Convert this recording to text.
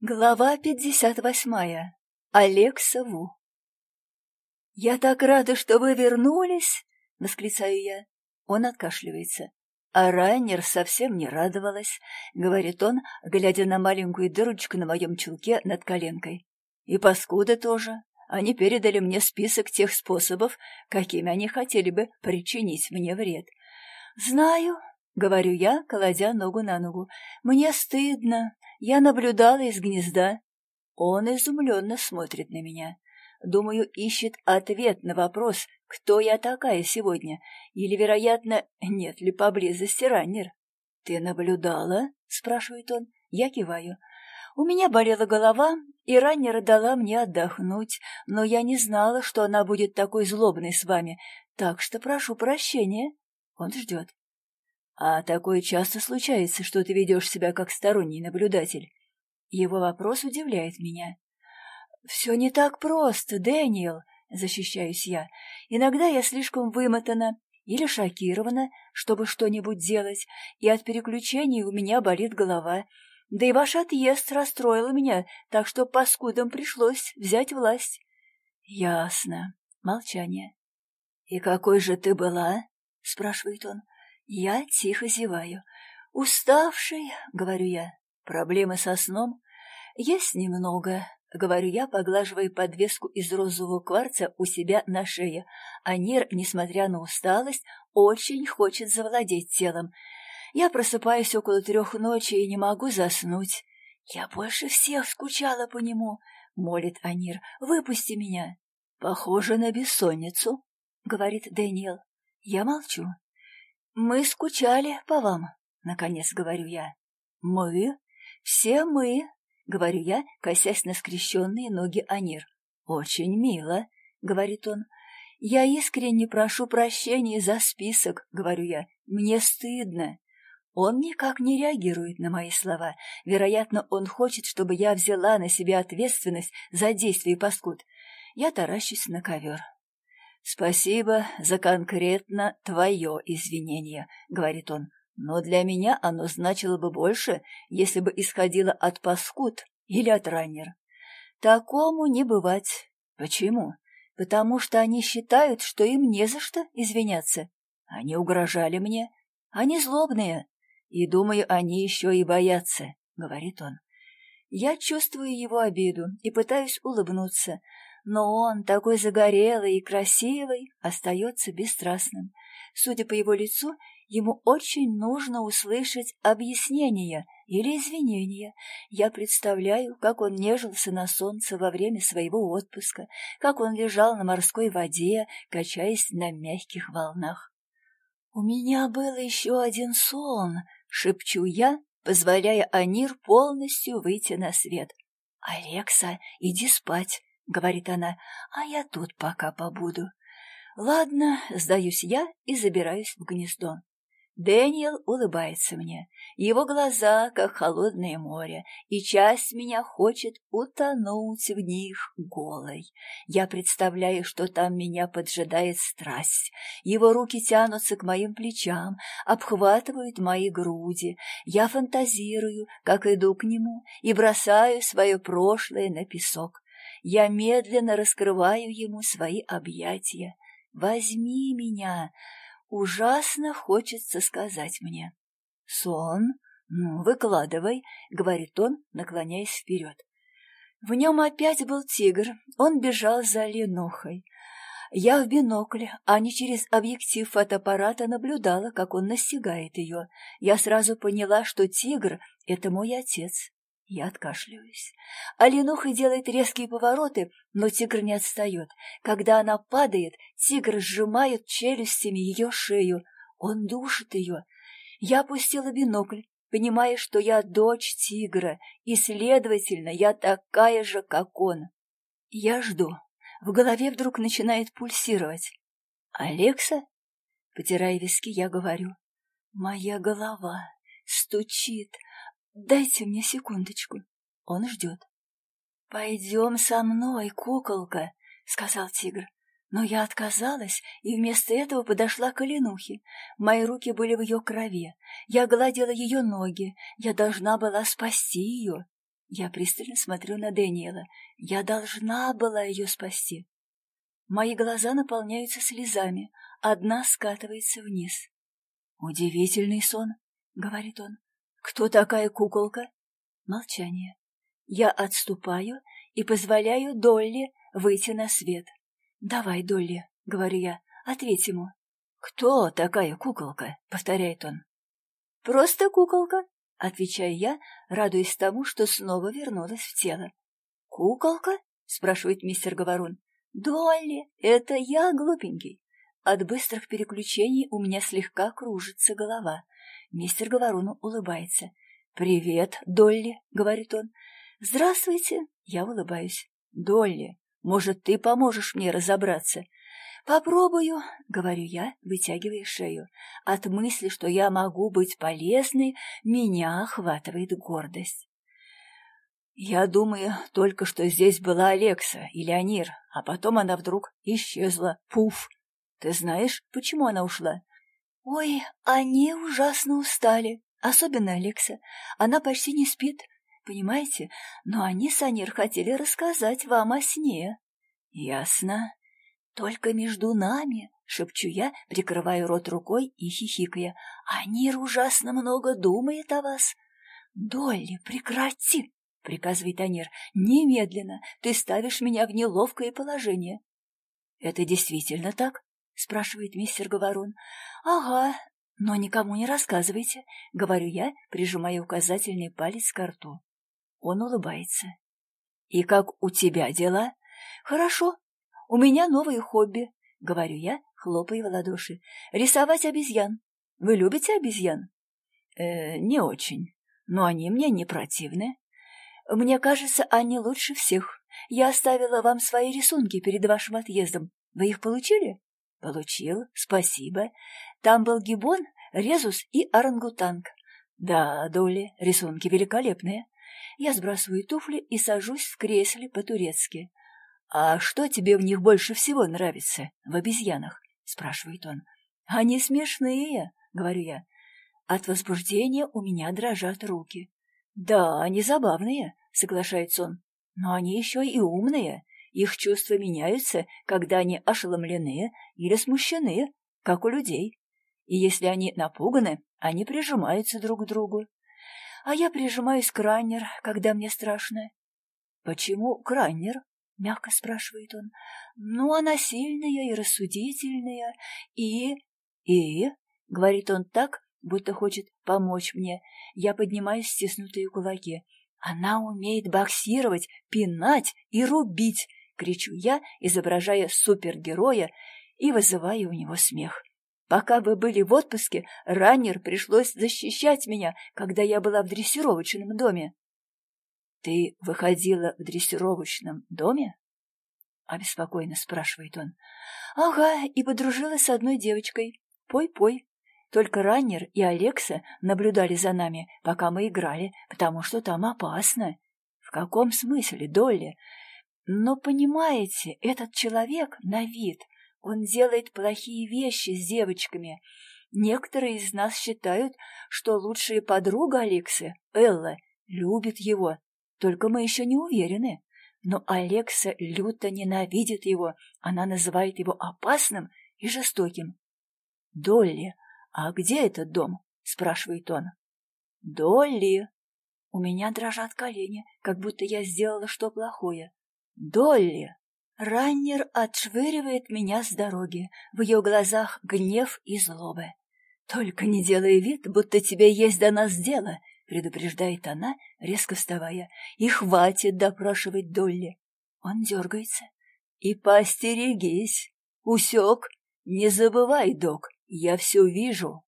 Глава пятьдесят восьмая. Алекса Ву. «Я так рада, что вы вернулись!» — восклицаю я. Он откашливается. А Райнер совсем не радовалась, — говорит он, глядя на маленькую дырочку на моем чулке над коленкой. И паскуда тоже. Они передали мне список тех способов, какими они хотели бы причинить мне вред. «Знаю», — говорю я, кладя ногу на ногу. «Мне стыдно. Я наблюдала из гнезда. Он изумленно смотрит на меня. Думаю, ищет ответ на вопрос, кто я такая сегодня, или, вероятно, нет ли поблизости раннер. «Ты наблюдала?» — спрашивает он. Я киваю. У меня болела голова, и раннер дала мне отдохнуть, но я не знала, что она будет такой злобной с вами, так что прошу прощения. Он ждет. А такое часто случается, что ты ведешь себя как сторонний наблюдатель. Его вопрос удивляет меня. «Все не так просто, Дэниел», — защищаюсь я. «Иногда я слишком вымотана или шокирована, чтобы что-нибудь делать, и от переключений у меня болит голова. Да и ваш отъезд расстроил меня, так что паскудам пришлось взять власть». «Ясно». Молчание. «И какой же ты была?» — спрашивает он. Я тихо зеваю. «Уставший», — говорю я. «Проблемы со сном?» «Есть немного», — говорю я, поглаживая подвеску из розового кварца у себя на шее. А Нир, несмотря на усталость, очень хочет завладеть телом. Я просыпаюсь около трех ночи и не могу заснуть. «Я больше всех скучала по нему», — молит Анир. «Выпусти меня». «Похоже на бессонницу», — говорит Дэниел. Я молчу. «Мы скучали по вам», — наконец говорю я. «Мы? Все мы», — говорю я, косясь на скрещенные ноги Анир. «Очень мило», — говорит он. «Я искренне прошу прощения за список», — говорю я. «Мне стыдно». Он никак не реагирует на мои слова. Вероятно, он хочет, чтобы я взяла на себя ответственность за действия паскуд. Я таращусь на ковер. «Спасибо за конкретно твое извинение», — говорит он. «Но для меня оно значило бы больше, если бы исходило от паскуд или от раннер». «Такому не бывать». «Почему?» «Потому что они считают, что им не за что извиняться. Они угрожали мне. Они злобные. И, думаю, они еще и боятся», — говорит он. Я чувствую его обиду и пытаюсь улыбнуться, но он, такой загорелый и красивый, остается бесстрастным. Судя по его лицу, ему очень нужно услышать объяснение или извинения. Я представляю, как он нежился на солнце во время своего отпуска, как он лежал на морской воде, качаясь на мягких волнах. «У меня был еще один сон», — шепчу я, позволяя Анир полностью выйти на свет. «Алекса, иди спать. — говорит она, — а я тут пока побуду. Ладно, сдаюсь я и забираюсь в гнездо. Дэниел улыбается мне. Его глаза, как холодное море, и часть меня хочет утонуть в них голой. Я представляю, что там меня поджидает страсть. Его руки тянутся к моим плечам, обхватывают мои груди. Я фантазирую, как иду к нему, и бросаю свое прошлое на песок. Я медленно раскрываю ему свои объятия. «Возьми меня!» Ужасно хочется сказать мне. «Сон? Ну, выкладывай», — говорит он, наклоняясь вперед. В нем опять был тигр, он бежал за ленухой. Я в бинокль, а не через объектив фотоаппарата наблюдала, как он настигает ее. Я сразу поняла, что тигр — это мой отец. Я откашливаюсь. Оленуха делает резкие повороты, но тигр не отстает. Когда она падает, тигр сжимает челюстями ее шею. Он душит ее. Я опустила бинокль, понимая, что я дочь тигра, и, следовательно, я такая же, как он. Я жду. В голове вдруг начинает пульсировать. «Алекса?» Потирая виски, я говорю. «Моя голова стучит, Дайте мне секундочку. Он ждет. «Пойдем со мной, куколка», — сказал тигр. Но я отказалась и вместо этого подошла к Оленухе. Мои руки были в ее крови. Я гладила ее ноги. Я должна была спасти ее. Я пристально смотрю на Дэниела. Я должна была ее спасти. Мои глаза наполняются слезами, одна скатывается вниз. «Удивительный сон», — говорит он. «Кто такая куколка?» Молчание. Я отступаю и позволяю Долли выйти на свет. «Давай, Долли», — говорю я, — «ответь ему». «Кто такая куколка?» — повторяет он. «Просто куколка», — отвечаю я, радуясь тому, что снова вернулась в тело. «Куколка?» — спрашивает мистер Говорун. «Долли, это я, глупенький». От быстрых переключений у меня слегка кружится голова. Мистер Говорун улыбается. «Привет, Долли», — говорит он. «Здравствуйте», — я улыбаюсь. «Долли, может, ты поможешь мне разобраться?» «Попробую», — говорю я, вытягивая шею. От мысли, что я могу быть полезной, меня охватывает гордость. Я думаю, только что здесь была Алекса и Леонир, а потом она вдруг исчезла. Пуф! Ты знаешь, почему она ушла? Ой, они ужасно устали. Особенно Алекса. Она почти не спит, понимаете? Но они с Анир хотели рассказать вам о сне. Ясно. Только между нами, шепчу я, прикрывая рот рукой и хихикая. Анир ужасно много думает о вас. Долли, прекрати! — приказывает Анир. — Немедленно! Ты ставишь меня в неловкое положение. — Это действительно так? — спрашивает мистер Говорун. — Ага, но никому не рассказывайте, — говорю я, прижимая указательный палец к рту. Он улыбается. — И как у тебя дела? — Хорошо. У меня новое хобби, — говорю я, хлопая в ладоши. — Рисовать обезьян. Вы любите обезьян? Э, — Не очень, но они мне не противны. Мне кажется, они лучше всех. Я оставила вам свои рисунки перед вашим отъездом. Вы их получили? Получил, спасибо. Там был гибон, резус и орангутанг. Да, Доли, рисунки великолепные. Я сбрасываю туфли и сажусь в кресле по-турецки. «А что тебе в них больше всего нравится, в обезьянах?» — спрашивает он. «Они смешные», — говорю я. От возбуждения у меня дрожат руки. «Да, они забавные», — соглашается он. «Но они еще и умные. Их чувства меняются, когда они ошеломлены или смущены, как у людей. И если они напуганы, они прижимаются друг к другу. А я прижимаюсь к раннер, когда мне страшно. «Почему краннер?» — мягко спрашивает он. «Ну, она сильная и рассудительная, и...» «И?» — говорит он так, будто хочет помочь мне. Я поднимаю стиснутые кулаки. Она умеет боксировать, пинать и рубить, кричу я, изображая супергероя и вызывая у него смех. Пока вы были в отпуске, раннер пришлось защищать меня, когда я была в дрессировочном доме. — Ты выходила в дрессировочном доме? — обеспокоенно спрашивает он. — Ага, и подружилась с одной девочкой. Пой-пой. Только Раннер и Алекса наблюдали за нами, пока мы играли, потому что там опасно. В каком смысле, Долли? Но, понимаете, этот человек на вид, он делает плохие вещи с девочками. Некоторые из нас считают, что лучшая подруга Алексы, Элла, любит его. Только мы еще не уверены. Но Алекса люто ненавидит его. Она называет его опасным и жестоким. Долли, «А где этот дом?» — спрашивает он. «Долли!» У меня дрожат колени, как будто я сделала что плохое. «Долли!» Раннер отшвыривает меня с дороги, в ее глазах гнев и злоба. «Только не делай вид, будто тебе есть до нас дело», — предупреждает она, резко вставая. «И хватит допрашивать Долли». Он дергается. «И поостерегись. Усек. Не забывай, док, я все вижу.